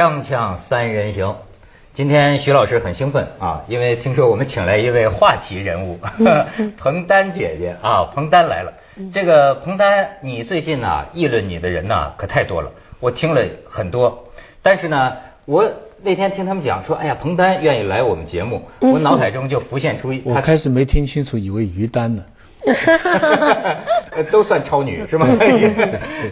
锵锵三人行，今天徐老师很兴奋啊，因为听说我们请来一位话题人物，彭丹姐姐啊，彭丹来了。这个彭丹，你最近呢议论你的人呢可太多了，我听了很多。但是呢，我那天听他们讲说，哎呀，彭丹愿意来我们节目，我脑海中就浮现出一，我开始没听清楚，以为于丹呢。都算超女是吗？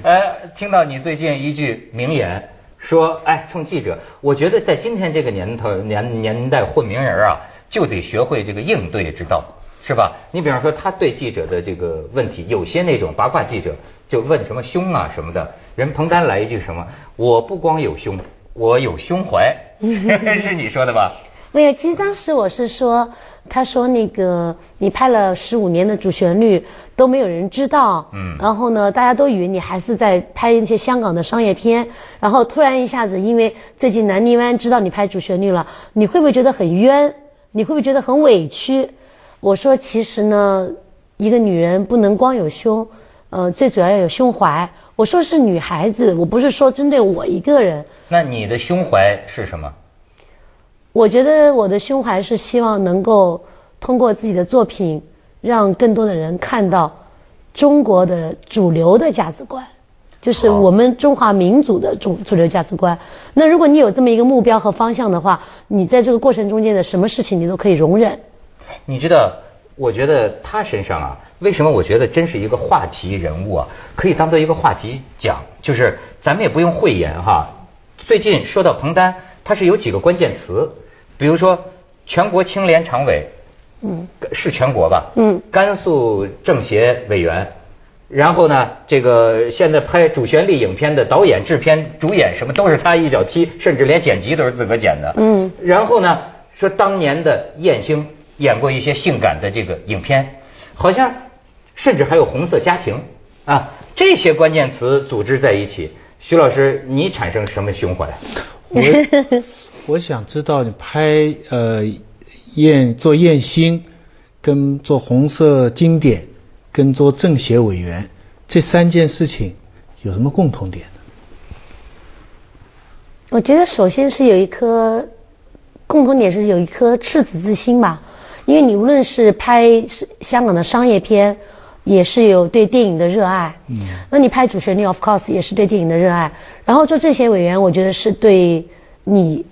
呃，听到你最近一句名言，说，哎，冲记者，我觉得在今天这个年头年年代混名人啊，就得学会这个应对之道，是吧？你比方说，他对记者的这个问题，有些那种八卦记者就问什么胸啊什么的，人彭丹来一句什么，我不光有胸，我有胸怀，是你说的吧？没有，其实当时我是说。他说：“那个你拍了十五年的主旋律都没有人知道，嗯，然后呢，大家都以为你还是在拍一些香港的商业片，然后突然一下子，因为最近南泥湾知道你拍主旋律了，你会不会觉得很冤？你会不会觉得很委屈？”我说：“其实呢，一个女人不能光有胸，呃，最主要要有胸怀。我说是女孩子，我不是说针对我一个人。那你的胸怀是什么？”我觉得我的胸怀是希望能够通过自己的作品，让更多的人看到中国的主流的价值观，就是我们中华民族的主主流价值观。那如果你有这么一个目标和方向的话，你在这个过程中间的什么事情你都可以容忍。你知道，我觉得他身上啊，为什么我觉得真是一个话题人物啊，可以当做一个话题讲，就是咱们也不用讳言哈。最近说到彭丹，他是有几个关键词。比如说，全国青联常委，嗯，是全国吧？嗯，甘肃政协委员，然后呢，这个现在拍主旋律影片的导演、制片、主演什么都是他一脚踢，甚至连剪辑都是自个剪的。嗯，然后呢，说当年的艳星演过一些性感的这个影片，好像甚至还有红色家庭啊，这些关键词组织在一起，徐老师，你产生什么胸怀？我 我想知道你拍呃艳做艳星，跟做红色经典，跟做政协委员这三件事情有什么共同点呢？我觉得首先是有一颗共同点是有一颗赤子之心吧，因为你无论是拍香港的商业片，也是有对电影的热爱，嗯，那你拍主旋律，of course 也是对电影的热爱，然后做政协委员，我觉得是对你。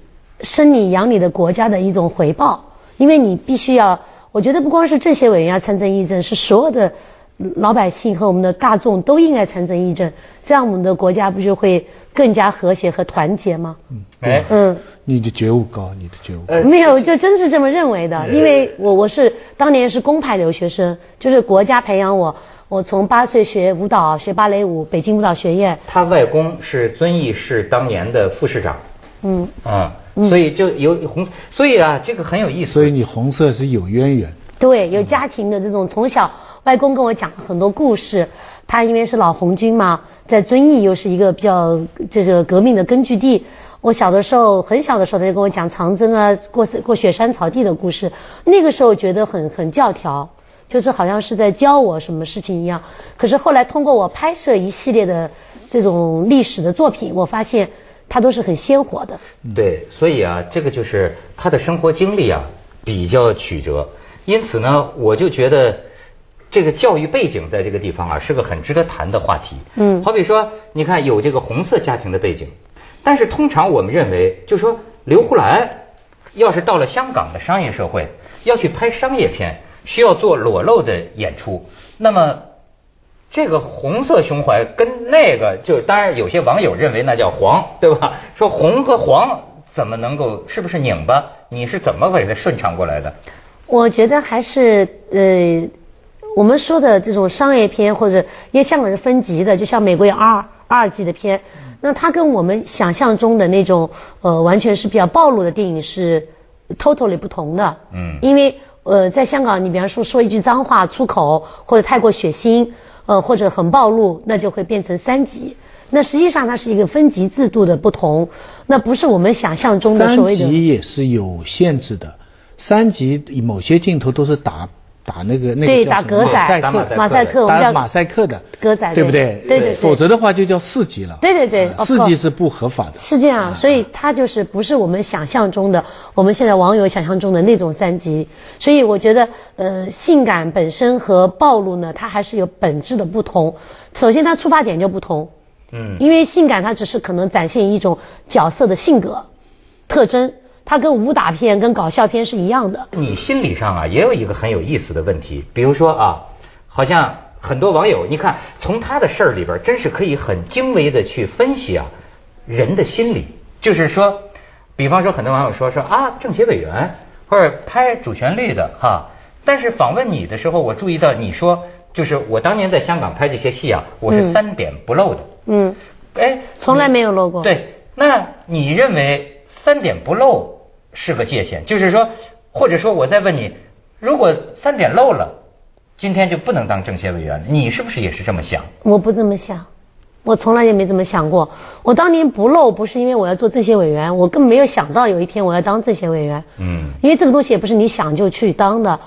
生你养你的国家的一种回报，因为你必须要，我觉得不光是政协委员要参政议政，是所有的老百姓和我们的大众都应该参政议政，这样我们的国家不就会更加和谐和团结吗？嗯，哎，嗯，你的觉悟高，你的觉悟高没有，就真是这么认为的，因为我我是当年是公派留学生，就是国家培养我，我从八岁学舞蹈，学芭蕾舞，北京舞蹈学院。他外公是遵义市当年的副市长。嗯啊。所以就有红，所以啊，这个很有意思。所以你红色是有渊源。对，有家庭的这种，从小外公跟我讲很多故事。他因为是老红军嘛，在遵义又是一个比较这个革命的根据地。我小的时候，很小的时候他就跟我讲长征啊，过过雪山草地的故事。那个时候觉得很很教条，就是好像是在教我什么事情一样。可是后来通过我拍摄一系列的这种历史的作品，我发现。他都是很鲜活的，对，所以啊，这个就是他的生活经历啊比较曲折，因此呢，我就觉得这个教育背景在这个地方啊是个很值得谈的话题。嗯，好比说，你看有这个红色家庭的背景，但是通常我们认为，就说刘胡兰要是到了香港的商业社会，要去拍商业片，需要做裸露的演出，那么。这个红色胸怀跟那个，就当然有些网友认为那叫黄，对吧？说红和黄怎么能够是不是拧巴？你是怎么给它顺畅过来的？我觉得还是呃，我们说的这种商业片或者因为香港是分级的，就像美国有二二级的片，那它跟我们想象中的那种呃完全是比较暴露的电影是 totally 不同的。嗯。因为呃，在香港，你比方说说一句脏话、粗口或者太过血腥。呃，或者很暴露，那就会变成三级。那实际上它是一个分级制度的不同，那不是我们想象中的所谓的。三级也是有限制的，三级某些镜头都是打打那个那个对叫什么打格仔。马赛克。马赛克。我们叫打马赛克的。格仔对不对？对对对否则的话就叫四级了。对对对。四级是不合法的。是这样，所以它就是不是我们想象中的，我们现在网友想象中的那种三级。所以我觉得，呃，性感本身和暴露呢，它还是有本质的不同。首先，它出发点就不同，嗯，因为性感它只是可能展现一种角色的性格特征，它跟武打片、跟搞笑片是一样的。你心理上啊也有一个很有意思的问题，比如说啊，好像很多网友，你看从他的事儿里边，真是可以很精微的去分析啊人的心理，就是说，比方说很多网友说说啊政协委员或者拍主旋律的哈，但是访问你的时候，我注意到你说，就是我当年在香港拍这些戏啊，我是嗯。三点不漏的，嗯，哎，从来没有漏过。对，那你认为三点不漏是个界限？就是说，或者说我再问你，如果三点漏了，今天就不能当政协委员了，你是不是也是这么想？我不这么想，我从来也没这么想过。我当年不漏，不是因为我要做政协委员，我根本没有想到有一天我要当政协委员。嗯因为这个东西也不是你想就去当的，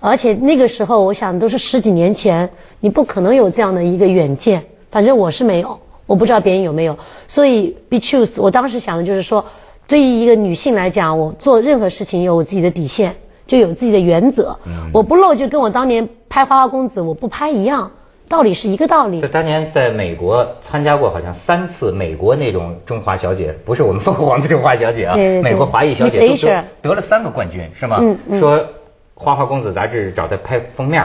而且那个时候我想都是十几年前，你不可能有这样的一个远见，反正我是没有，我不知道别人有没有。所以 be choose，我当时想的就是说，对于一个女性来讲，我做任何事情有我自己的底线，就有自己的原则。嗯我不露，就跟我当年拍《花花公子》我不拍一样，道理是一个道理就。当年在美国参加过好像三次美国那种中华小姐，不是我们凤凰的中华小姐啊，对对对美国华裔小姐都 Asia 得得了三个冠军是吗？嗯嗯说《花花公子》杂志找她拍封面，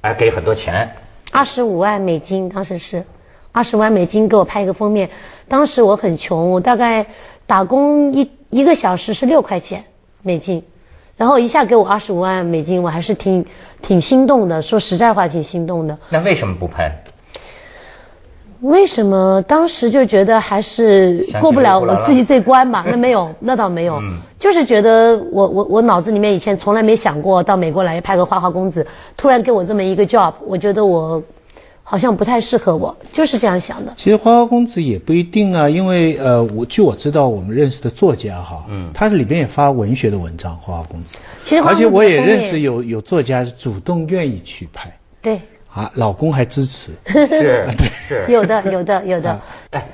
哎，给很多钱。二十五万美金，当时是二十万美金给我拍一个封面。当时我很穷，我大概打工一一个小时是六块钱美金，然后一下给我二十五万美金，我还是挺挺心动的。说实在话，挺心动的。那为什么不拍？为什么当时就觉得还是过不了我自己这关吧？那没有，那倒没有，嗯就是觉得我我我脑子里面以前从来没想过到美国来拍个花花公子，突然给我这么一个 job，我觉得我好像不太适合我，就是这样想的。其实花花公子也不一定啊，因为呃，我据我知道，我们认识的作家哈，嗯他里边也发文学的文章，花花公子。其实花花而且公子而且我也认识有有作家主动愿意去拍，对，啊，老公还支持。是是有的有的有的啊，哎，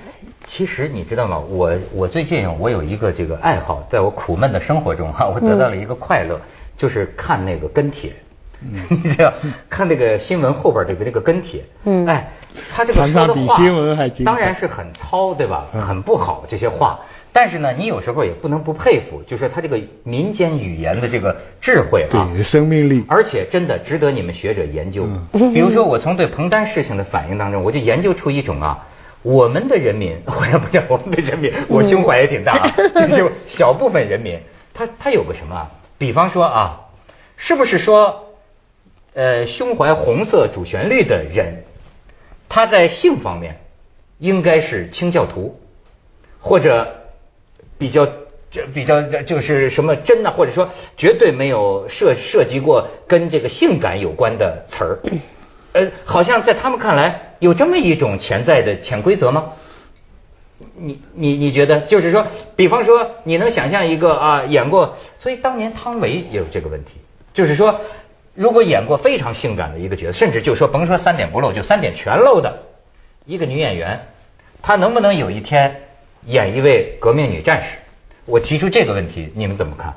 其实你知道吗？我我最近我有一个这个爱好，在我苦闷的生活中哈、我得到了一个快乐，就是看那个跟帖。你知道，看那个新闻后边这个这个跟帖，嗯哎，他这个说的话，当然是很糙，对吧？嗯很不好这些话，但是呢，你有时候也不能不佩服，就是他这个民间语言的这个智慧啊，对，生命力。而且真的值得你们学者研究。嗯比如说，我从对彭丹事情的反应当中，我就研究出一种啊，我们的人民，或者不叫我们的人民，我胸怀也挺大啊，就是小部分人民，他他有个什么啊？比方说啊，是不是说，呃，胸怀红色主旋律的人，他在性方面应该是清教徒，或者比较这比较就是什么真的，或者说绝对没有涉涉及过跟这个性感有关的词儿，呃，好像在他们看来有这么一种潜在的潜规则吗？你你你觉得，就是说，比方说，你能想象一个啊演过，所以当年汤唯也有这个问题，就是说，如果演过非常性感的一个角色，甚至就说甭说三点不露，就三点全露的一个女演员，她能不能有一天演一位革命女战士？我提出这个问题，你们怎么看？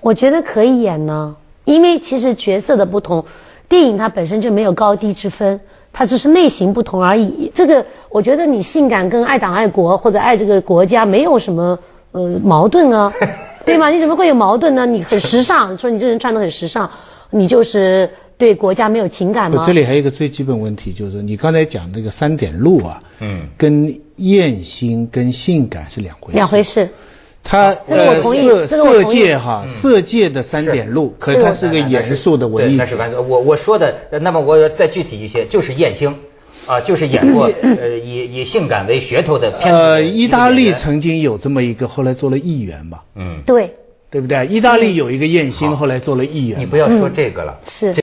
我觉得可以演呢，因为其实角色的不同，电影它本身就没有高低之分，它只是类型不同而已。这个我觉得你性感跟爱党爱国或者爱这个国家没有什么呃矛盾啊，对吗？你怎么会有矛盾呢？你很时尚，说你这人穿的很时尚，你就是对国家没有情感吗？我这里还有一个最基本问题，就是你刚才讲那个三点路啊，嗯跟艳星跟性感是两回事。两回。事。它这个我同意呃色色这个我同意界哈，嗯色界的三点路，可是它是个严肃的文艺对那是完全。我我说的，那么我再具体一些，就是艳星啊，就是演过呃以以性感为噱头的片子呃，意大利曾经有这么一个，后来做了议员吧，嗯，对，对不对？意大利有一个艳星，后来做了议员。你不要说这个了，是这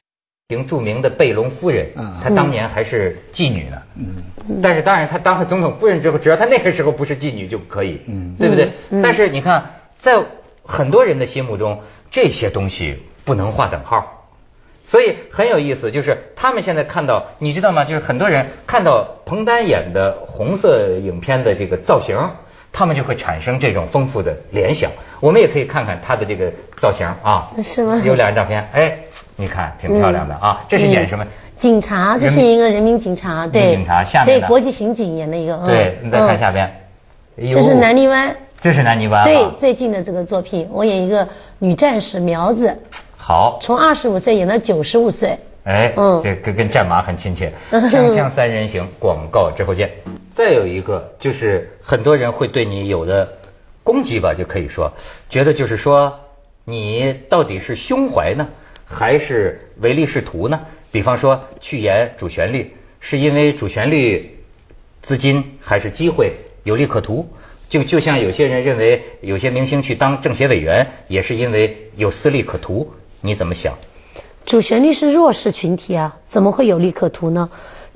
名著名的贝隆夫人嗯，她当年还是妓女呢。嗯，但是当然，她当了总统夫人之后，只要她那个时候不是妓女就可以，嗯对不对？但是你看，在很多人的心目中，这些东西不能划等号。所以很有意思，就是他们现在看到，你知道吗？就是很多人看到彭丹演的红色影片的这个造型，他们就会产生这种丰富的联想。我们也可以看看他的这个造型啊，是吗？有两张照片，哎，你看挺漂亮的啊。这是演什么？警察，这是一个人民警察，对，警察下面对国际刑警演的一个。对，你再看下边，这是南泥湾。这是南泥湾。对，最近的这个作品，我演一个女战士苗子。好，从二十五岁演到九十五岁，哎，嗯，这跟跟战马很亲切。锵锵三人行，广告之后见。再有一个就是很多人会对你有的攻击吧，就可以说，觉得就是说你到底是胸怀呢，还是唯利是图呢？比方说去演主旋律，是因为主旋律资金还是机会有利可图？就就像有些人认为有些明星去当政协委员，也是因为有私利可图。你怎么想？主旋律是弱势群体啊，怎么会有利可图呢？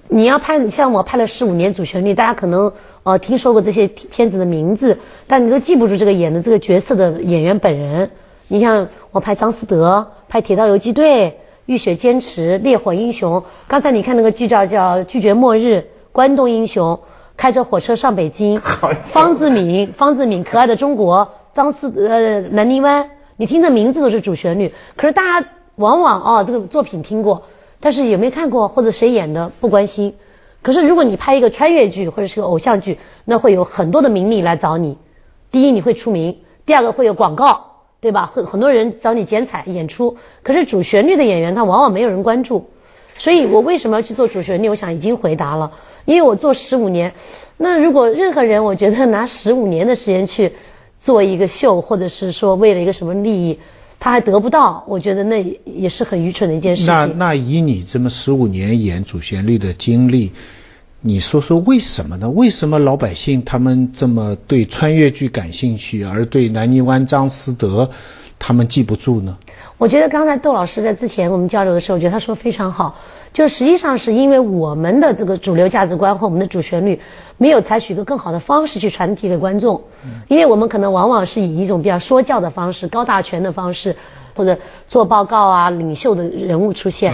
你要拍，像我拍了十五年主旋律，大家可能呃听说过这些片子的名字，但你都记不住这个演的这个角色的演员本人。你像我拍张思德，拍《铁道游击队》《浴血坚持》《烈火英雄》，刚才你看那个剧照叫《拒绝末日》《关东英雄》，开着火车上北京，方志敏，方志敏，可爱的中国，张思呃南泥湾。你听的名字都是主旋律，可是大家往往哦这个作品听过，但是有没有看过或者谁演的不关心。可是如果你拍一个穿越剧或者是个偶像剧，那会有很多的名利来找你。第一你会出名，第二个会有广告，对吧？很很多人找你剪彩演出。可是主旋律的演员他往往没有人关注，所以我为什么要去做主旋律？我想已经回答了，因为我做十五年。那如果任何人我觉得拿十五年的时间去。做一个秀，或者是说为了一个什么利益，他还得不到，我觉得那也是很愚蠢的一件事情。那那以你这么十五年演主旋律的经历，你说说为什么呢？为什么老百姓他们这么对穿越剧感兴趣，而对南泥湾张思德他们记不住呢？我觉得刚才窦老师在之前我们交流的时候，我觉得他说非常好。就是实际上是因为我们的这个主流价值观和我们的主旋律没有采取一个更好的方式去传递给观众，因为我们可能往往是以一种比较说教的方式、高大全的方式，或者做报告啊、领袖的人物出现。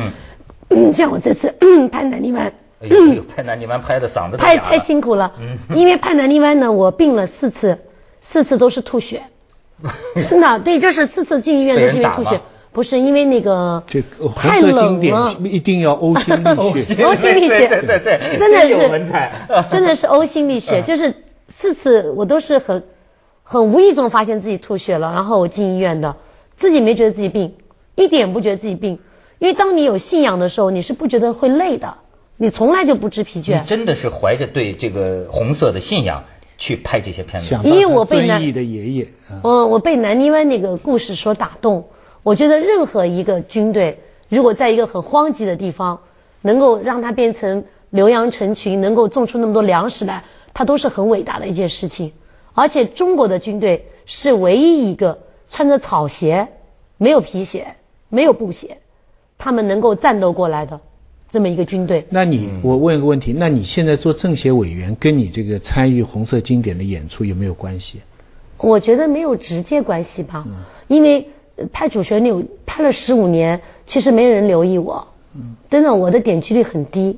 嗯，像我这次 拍南泥湾，哎呦，拍南泥湾拍的嗓子太太辛苦了。嗯，因为拍南泥湾呢，我病了四次，四次都是吐血。真的，对，就是四次进医院都是因为吐血。不是因为那个太冷了，一定要呕心 沥血，呕心沥血，对对对，真的是，真的是呕心沥血，就是四次我都是很很无意中发现自己吐血了，然后我进医院的，自己没觉得自己病，一点不觉得自己病，因为当你有信仰的时候，你是不觉得会累的，你从来就不知疲倦。你真的是怀着对这个红色的信仰去拍这些片子，因为我被南的爷爷，我我被南泥湾那个故事所打动。我觉得任何一个军队，如果在一个很荒瘠的地方，能够让它变成牛羊成群，能够种出那么多粮食来，它都是很伟大的一件事情。而且中国的军队是唯一一个穿着草鞋、没有皮鞋、没有布鞋，他们能够战斗过来的这么一个军队。那你，我问一个问题，那你现在做政协委员，跟你这个参与红色经典的演出有没有关系？我觉得没有直接关系吧，因为。拍主旋律拍了十五年，其实没人留意我，真的我的点击率很低，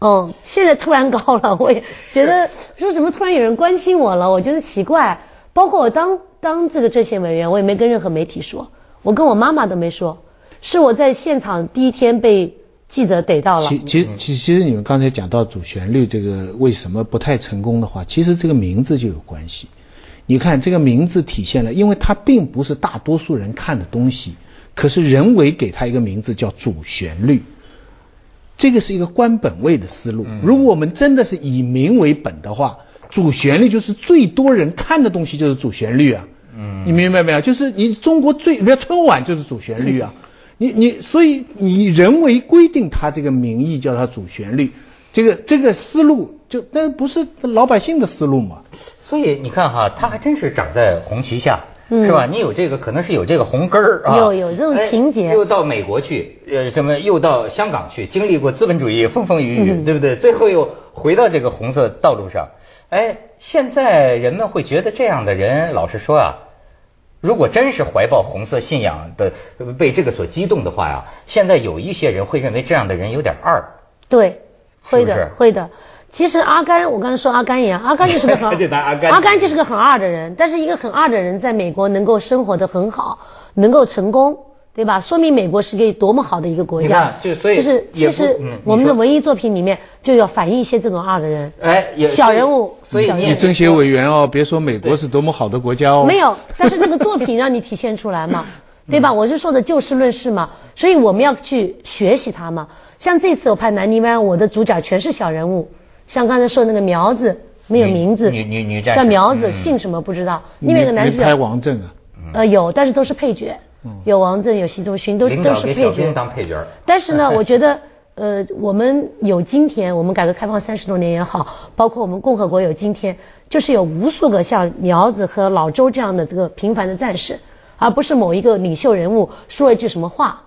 嗯，现在突然高了，我也觉得说怎么突然有人关心我了，我觉得奇怪。包括我当当这个政协委员，我也没跟任何媒体说，我跟我妈妈都没说，是我在现场第一天被记者逮到了。其其其其实你们刚才讲到主旋律这个为什么不太成功的话，其实这个名字就有关系。你看这个名字体现了，因为它并不是大多数人看的东西，可是人为给它一个名字叫主旋律，这个是一个官本位的思路。如果我们真的是以民为本的话，主旋律就是最多人看的东西就是主旋律啊。嗯，你明白没有？就是你中国最，比如春晚就是主旋律啊。你你所以你人为规定它这个名义叫它主旋律，这个这个思路就那不是老百姓的思路嘛？所以你看哈，他还真是长在红旗下，是吧？你有这个，可能是有这个红根儿啊。有有这种情节。又到美国去，呃，什么又到香港去，经历过资本主义风风雨雨，对不对？最后又回到这个红色道路上。哎，现在人们会觉得这样的人，老实说啊，如果真是怀抱红色信仰的，被这个所激动的话呀，现在有一些人会认为这样的人有点二。对，会的，是是会的。其实阿甘，我刚才说阿甘一样，阿甘就是阿甘阿甘就是个很二的人，但是一个很二的人在美国能够生活的很好，能够成功，对吧？说明美国是个多么好的一个国你家看。就所以其实其实我们的文艺作品里面就要反映一些这种二的人。哎，也小人物小人物所以你你政协委员哦，别说美国是多么好的国家哦。没有，但是那个作品让你体现出来嘛，对嗯吧？我是说的就事论事嘛，所以我们要去学习它嘛。像这次我拍《南泥湾》，我的主角全是小人物，像刚才说的那个苗子没有名字，女女女战士叫苗子，嗯姓什么不知道。另外一个男主没拍角王震啊？呃有，但是都是配角，有王震，有习仲勋，都都是配角。但是呢，我觉得，呃，我们有今天，我们改革开放三十多年也好，包括我们共和国有今天，就是有无数个像苗子和老周这样的这个平凡的战士，而不是某一个领袖人物说一句什么话，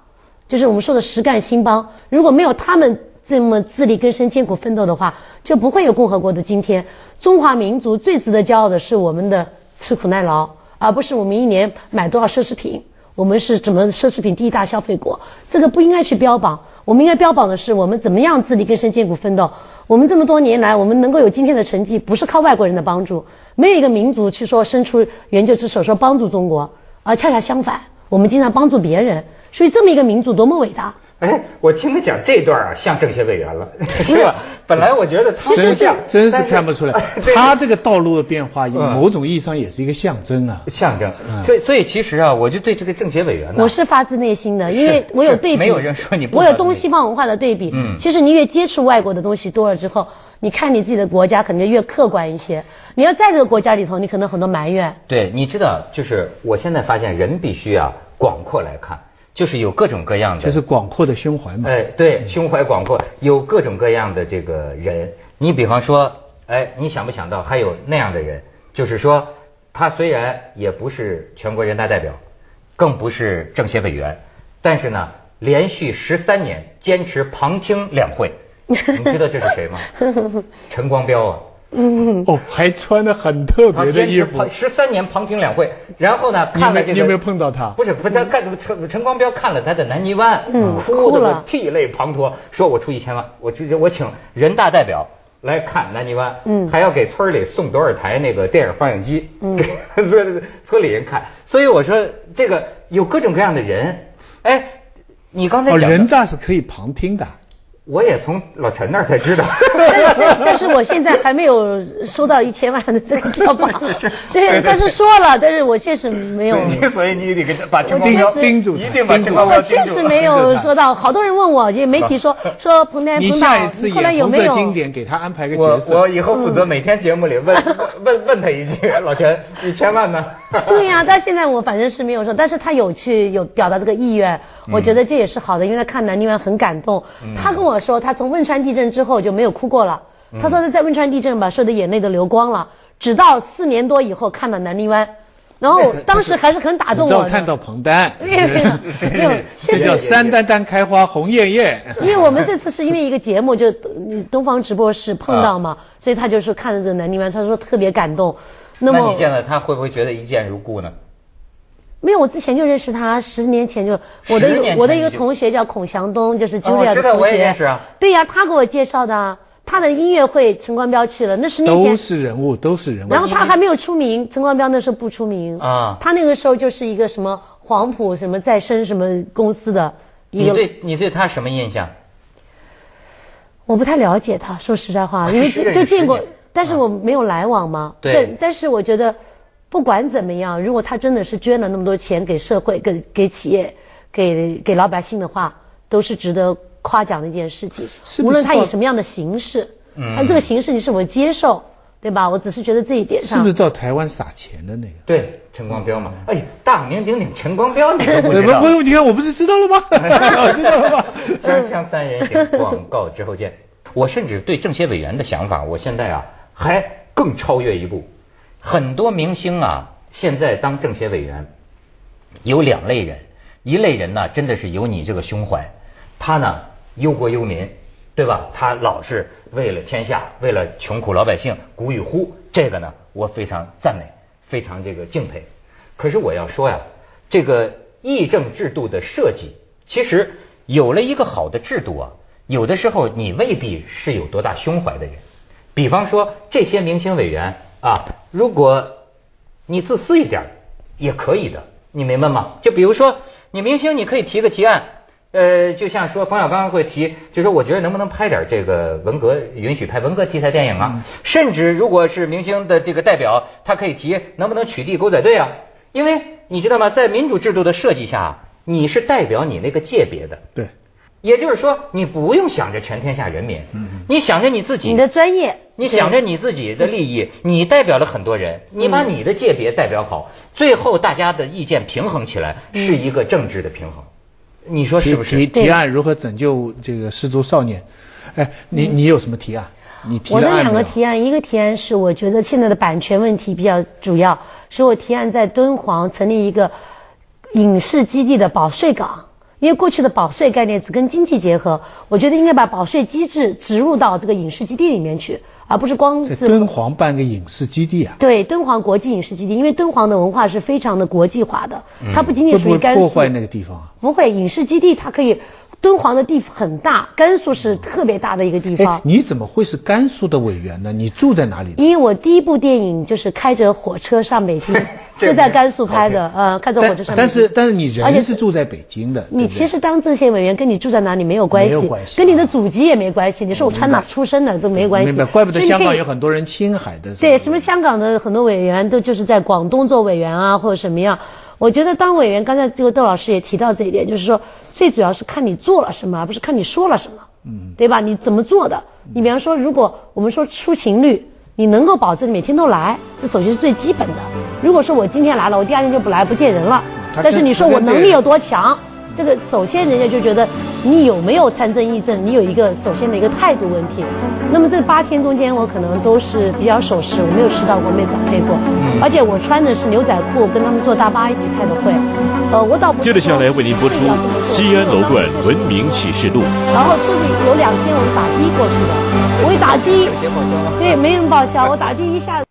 就是我们说的实干兴邦。如果没有他们这么自力更生、艰苦奋斗的话，就不会有共和国的今天。中华民族最值得骄傲的是我们的吃苦耐劳，而不是我们一年买多少奢侈品。我们是怎么奢侈品第一大消费国？这个不应该去标榜，我们应该标榜的是我们怎么样自力更生、艰苦奋斗。我们这么多年来，我们能够有今天的成绩，不是靠外国人的帮助，没有一个民族去说伸出援救之手，说帮助中国，而恰恰相反，我们经常帮助别人。所以这么一个民族多么伟大！哎，我听他讲这段啊，像政协委员了，是吧？本来我觉得他真不像，真是看不出来，他这个道路的变化，嗯某种意义上也是一个象征啊。象征。嗯所以，所以其实啊，我就对这个政协委员呢，我是发自内心的，因为我有对比，没有人说你不我有东西方文化的对比。嗯其实你越接触外国的东西多了之后，你看你自己的国家可能越客观一些。你要在这个国家里头，你可能很多埋怨。对，你知道，就是我现在发现人必须啊广阔来看，就是有各种各样的，就是广阔的胸怀嘛。哎，对，胸怀广阔，有各种各样的这个人。你比方说，哎，你想不想到还有那样的人？就是说，他虽然也不是全国人大代表，更不是政协委员，但是呢，连续十三年坚持旁听两会。你知道这是谁吗？陈光标啊。嗯，哦，还穿的很特别的衣服。十三年旁听两会，然后呢，看了这个，你有没有碰到他不是，不是，他看陈陈光标看了他的南泥湾，嗯哭了涕泪滂沱，说我出一千万，我直接我请人大代表来看南泥湾，嗯还要给村里送多少台那个电影放映机，嗯给 村村里人看，所以我说这个有各种各样的人，哎，你刚才哦，讲的人大是可以旁听的。我也从老陈那儿才知道。但但但是我现在还没有 收到一千万的这个票榜。对，但是说了，但是我确实没有。所以你得给他把陈我光标确实盯住一定把盯住陈光标我确实没有收到，好多人问我，也媒体说说彭丹彭你下一导，后来次有没有？经典，给他安排个角我色。我以后负责每天节目里问 问问他一句，老陈，一千万呢？对呀、但现在我反正是没有说，但是他有去有表达这个意愿，我觉得这也是好的，因为他看南泥湾很感动。他跟我说，他从汶川地震之后就没有哭过了。他说他在汶川地震吧，说的眼泪都流光了，直到四年多以后看到南泥湾，然后当时还是很打动我的。看到彭丹，没有没有没有这叫山丹丹开花红艳艳。因为我们这次是因为一个节目，就嗯东方直播室碰到嘛，所以他就是看着这个南泥湾，他说特别感动。那么你见了他会不会觉得一见如故呢？没有，我之前就认识他，十年前就我的我的一个同学叫孔祥东，就是哦 Julia 的同学。知道我也认识啊对呀、他给我介绍的啊，他的音乐会陈光标去了，那十年都。是人物，都是人物。然后他还没有出名，陈光标那时候不出名啊他那个时候就是一个什么黄埔什么再生什么公司的一个，你对你对他什么印象？我不太了解他，说实在话，因为就见过但是我没有来往嘛。对但但是我觉得，不管怎么样，如果他真的是捐了那么多钱给社会、给给企业、给给老百姓的话，都是值得夸奖的一件事情。是是无论他以什么样的形式，嗯他这个形式你是否接受，对吧？我只是觉得这一点上，是不是到台湾撒钱的那个？对，陈光标嘛。哎呀，大名鼎鼎陈光标，你都不不知道？不，你看我不是知道了吗？我 知道了吗？锵锵三人行，广告之后见。我甚至对政协委员的想法，我现在啊还更超越一步。很多明星啊，现在当政协委员，有两类人，一类人呢真的是有你这个胸怀，他呢忧国忧民，对吧？他老是为了天下，为了穷苦老百姓鼓与呼，这个呢我非常赞美，非常这个敬佩。可是我要说呀，这个议政制度的设计，其实有了一个好的制度啊，有的时候你未必是有多大胸怀的人。比方说这些明星委员啊，如果你自私一点也可以的，你明白吗？就比如说你明星，你可以提个提案。呃，就像说冯小刚会提，就说我觉得能不能拍点这个文革，允许拍文革题材电影啊？甚至如果是明星的这个代表，他可以提能不能取缔狗仔队啊？因为你知道吗，在民主制度的设计下，你是代表你那个界别的。对。也就是说，你不用想着全天下人民，你想着你自己，你的专业，你想着你自己的利益，你代表了很多人，你把你的界别代表好，最后大家的意见平衡起来，是一个政治的平衡。你说是不是？提提案如何拯救这个失足少年？哎，你你有什么提案？你提我的两个提案，一个提案是我觉得现在的版权问题比较主要，是我提案在敦煌成立一个影视基地的保税港，因为过去的保税概念只跟经济结合，我觉得应该把保税机制植入到这个影视基地里面去。而不是光是敦煌办个影视基地啊？对，敦煌国际影视基地，因为敦煌的文化是非常的国际化的，它不仅仅属于甘肃。破坏那个地方？不会，影视基地它可以。敦煌的地很大，甘肃是特别大的一个地方。你怎么会是甘肃的委员呢？你住在哪里？因为我第一部电影就是开着火车上北京，就在甘肃拍的。呃，开着火车上。但是但是你人是住在北京的。你其实当政协委员跟你住在哪里没有关系，没有关系，跟你的祖籍也没关系。你说我川哪出生的都没关系。明白，怪不得香港有很多人青海的。对，什么香港的很多委员都就是在广东做委员啊，或者什么样。我觉得当委员，刚才这个窦老师也提到这一点，就是说。最主要是看你做了什么，而不是看你说了什么，嗯，对吧？你怎么做的？你比方说，如果我们说出勤率，你能够保证每天都来，这首先是最基本的。如果说我今天来了，我第二天就不来，不见人了。但是你说我能力有多强？这个首先人家就觉得你有没有参政议政，你有一个首先的一个态度问题。那么这八天中间，我可能都是比较守时，我没有迟到过，没早退过。而且我穿的是牛仔裤，跟他们坐大巴一起开的会。呃，我倒不。接着下来为您播出西安楼冠文明启示录。然后出去有两天我是打的过去的，我一打的，对，没人报销，我打的一下。